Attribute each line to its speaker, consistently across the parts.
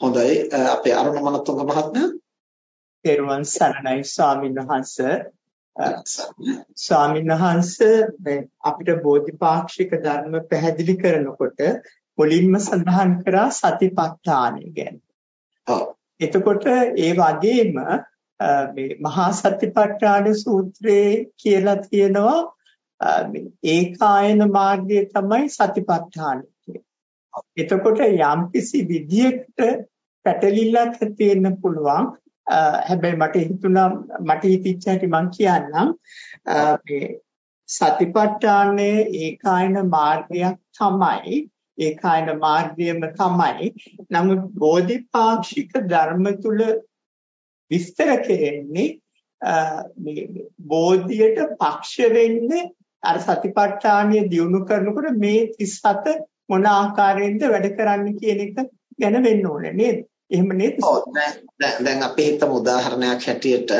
Speaker 1: හොඳයි අපේ අරුණ මනතුංග මහත්මයා
Speaker 2: පෙරුවන් සරණයි ස්වාමීන් වහන්ස ස්වාමීන් වහන්ස අපිට බෝධිපාක්ෂික ධර්ම පැහැදිලි කරනකොට මුලින්ම සඳහන් කරා සතිපට්ඨානය ගැන. ඔව්. එතකොට ඒ වගේම මේ මහා සතිපට්ඨාන සූත්‍රයේ කියලා තියෙනවා ඒකායන මාර්ගය තමයි සතිපට්ඨාන එතකොට යම්කිසි විදියකට පැටලිල්ලක් ඇති වෙන්න පුළුවන්. හැබැයි මට හිතුණා මට හිතිච්ච හැටි මං කියන්නම් මේ සතිපට්ඨානයේ ඒකායන මාර්ගයක් තමයි ඒකායන මාර්ගයම තමයි. නමුත් බෝධිපාක්ෂික ධර්ම තුල විස්තර කෙරෙන්නේ මේ බෝධියට පක්ෂ වෙන්නේ අර සතිපට්ඨානය දියුණු කරනකොට මේ 37 මොන ආකාරයෙන්ද වැඩ කරන්න කියන එක ගැන වෙන්න ඕනේ නේද? එහෙම නේද?
Speaker 1: ඔව් දැන් අපි හිතමු උදාහරණයක් හැටියට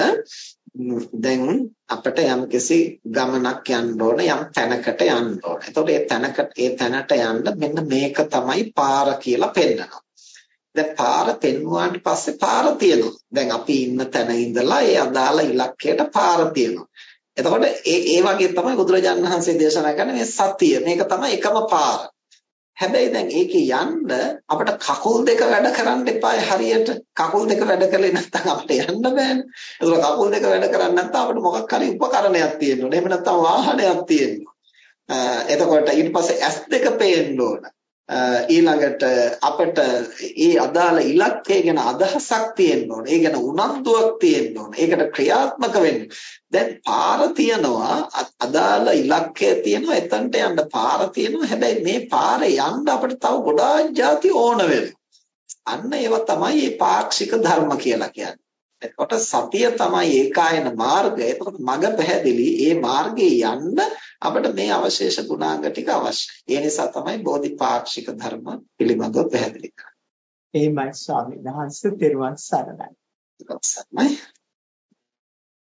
Speaker 1: දැන් අපිට යම්කිසි ගමනක් යන්න ඕන යම් තැනකට යන්න ඕන. එතකොට ඒ තැනකට ඒ තැනට යන්න මෙන්න මේක තමයි පාර කියලා පෙන්නනවා. දැන් පාර පෙන්වුවාට පස්සේ පාර තියෙනවා. දැන් අපි ඉන්න තැන ඉඳලා ඒ අදාළ ඉලක්කයට පාර තියෙනවා. එතකොට ඒ ඒ වගේ තමයි බුදුරජාණන් වහන්සේ දේශනා කරන්නේ මේ සතිය. මේක තමයි එකම පාර. හැබැයි දැන් ඒකේ යන්න අපිට කකුල් දෙක වැඩ කරන්න එපායි හරියට. කකුල් දෙක වැඩ කළේ නැත්නම් අපිට යන්න බෑනේ. ඒක කකුල් දෙක වැඩ කරන්නේ නැත්නම් අපිට මොකක් හරි උපකරණයක් තියෙන්න ඕනේ. එහෙම නැත්නම් වාහනයක් තියෙන්න එතකොට ඊට පස්සේ S2 පේන්න ඕන. ඊළඟට අපිට ඒ අදාළ ඉලක්කය ගැන අදහසක් තියෙන්න ඕනේ. ඒ ගැන උනන්දුවක් තියෙන්න ඕනේ. ඒකට ක්‍රියාත්මක වෙන්න. දැන් පාර තියනවා අදාළ ඉලක්කය තියනවා එතනට යන්න පාර තියනවා. හැබැයි මේ පාරේ යන්න අපිට තව ගොඩාක් ಜಾති ඕන වෙනවා. අන්න ඒවා තමයි මේ පාක්ෂික ධර්ම කියලා කියන්නේ. එතකොට සතිය තමයි ඒකායන මාර්ගය. එතකොට මඟ පැහැදිලි. ඒ මාර්ගේ යන්න අපිට මේ අවශේෂ ගුණාංග ටික අවශ්‍යයි. ඒ නිසා තමයි බෝධිපාක්ෂික ධර්ම පිළිබඳව පැහැදිලි කරන්නේ.
Speaker 2: එහෙමයි ස්වාමීන් වහන්සේ තෙරුවන් සරණයි.
Speaker 1: සරණයි.